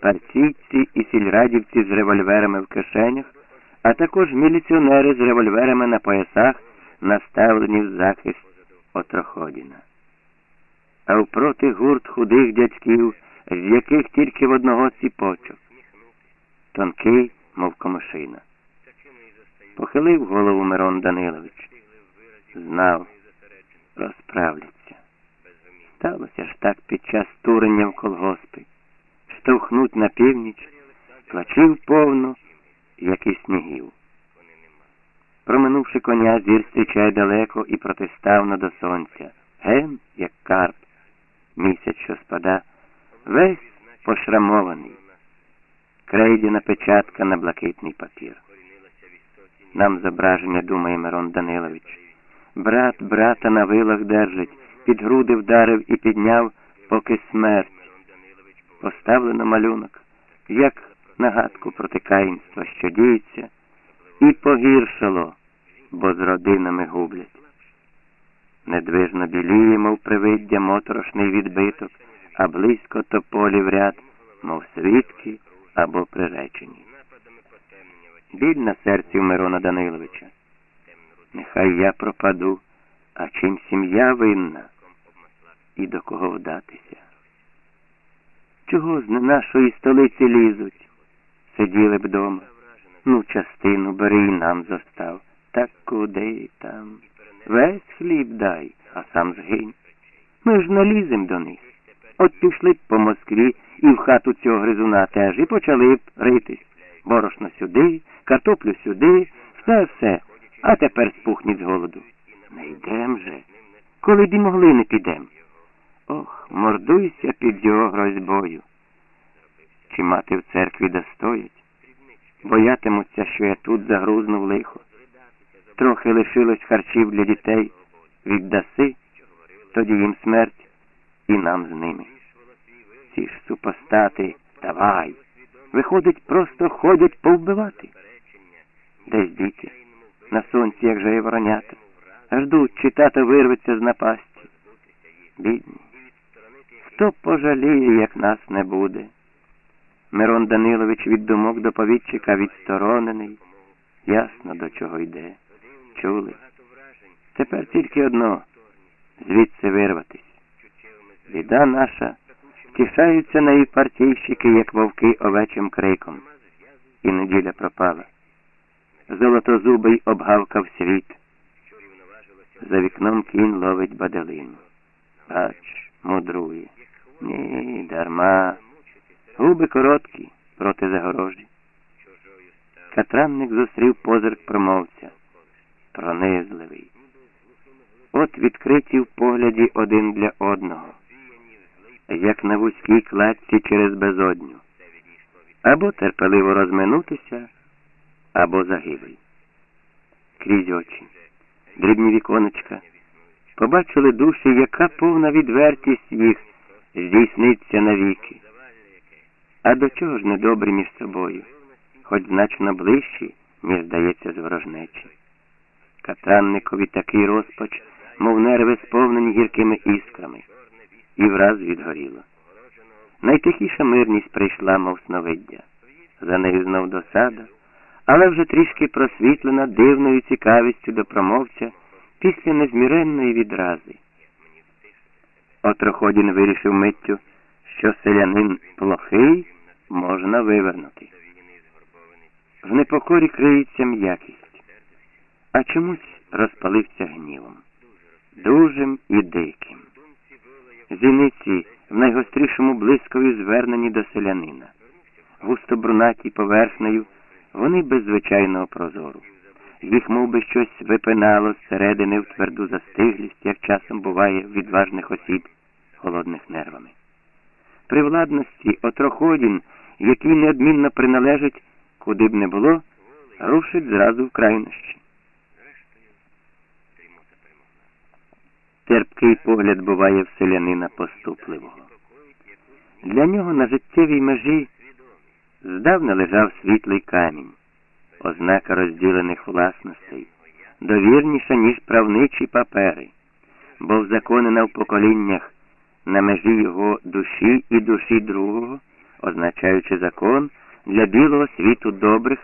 партійці і сільрадівці з револьверами в кишенях, а також міліціонери з револьверами на поясах, наставлені в захист Отроходіна. А впроти гурт худих дядьків, з яких тільки в одного ціпочок, тонкий, мов комишина. Похилив голову Мирон Данилович. Знав, розправляться. Сталося ж так під час турення в колгоспи. Штовхнуть на північ, плачів повно, як і снігів. Проминувши коня, зір зустрічає далеко і протиставно до сонця. Ген, як карп, місяць, що спада, весь пошрамований. Крейдіна печатка на блакитний папір. Нам зображення, думає Мирон Данилович. Брат брата на вилах держить, під груди вдарив і підняв, поки смерть. Поставлено малюнок, як нагадку проти каїнства, що діється, і погіршало, бо з родинами гублять. Недвижно біліє, мов привиддя, моторошний відбиток, а близько тополі в ряд, мов свідки або приречені. Біль на серці в Мирона Даниловича. Нехай я пропаду, а чим сім'я винна і до кого вдатися. Чого з нашої столиці лізуть? Сиділи б дома. Ну, частину бери і нам зостав. Так куди там? Весь хліб дай, а сам згинь. Ми ж не лізем до них. От пішли б по Москві і в хату цього гризуна теж, і почали б ритись. Борошно сюди, картоплю сюди, все все. А тепер спухніть з голоду. Не йдем же. Коли б і могли не підем. Ох, мордуйся під його грозьбою. Чи мати в церкві достоїть? Боятимуться, що я тут загрузнув лихо. Трохи лишилось харчів для дітей. Віддаси, тоді їм смерть і нам з ними. Ці ж супостати, давай. Виходить, просто ходять повбивати. Десь діти, на сонці, як же воронята, ждуть, чи тато вирветься з напасті. Бідні. Хто пожаліє, як нас не буде? Мирон Данилович від думок до повідчика відсторонений, ясно до чого йде. Чули? Тепер тільки одно звідси вирватись. Біда наша, тішаються неї партійщики, як вовки овечим криком. І неділя пропала. Золотозубий обгавкав світ. За вікном кінь ловить баделину. Бач, мудрує. Ні, дарма. Губи короткі проти загорожі. Катранник зустрів позирк промовця. Пронизливий. От відкриті в погляді один для одного, як на вузькій кладці через безодню. Або терпеливо розминутися, або загибель. Крізь очі, дрібні віконечка, побачили душі, яка повна відвертість їх здійсниться навіки. А до чого ж недобрі між собою, хоч значно ближчі, ніж здається, з ворожнечі. Катранникові такий розпач, мов нерви сповнені гіркими іскрами, і враз відгоріло. Найтихіша мирність прийшла, мов сновиддя. За нею знов досада, але вже трішки просвітлена дивною цікавістю до промовця після незміренної відрази. Отроходін вирішив миттю, що селянин плохий можна вивернути. В непокорі криється м'якість, а чомусь розпалився гнівом, дужим і диким. Зіниці в найгострішому блискові звернені до селянина, густо брунаті поверхнею, вони без звичайного прозору. Їх мов би, щось випинало зсередини в тверду застиглість, як часом буває в відважних осіб, холодних нервами. При владності отроходін, який неодмінно приналежить, куди б не було, рушить зразу в крайнощі. Терпкий погляд буває в селянина поступливого. Для нього на життєвій межі здавна лежав світлий камінь, ознака розділених власностей, довірніша, ніж правничі папери, бо взаконена в поколіннях на межі його душі і душі другого, означаючи закон для білого світу добрих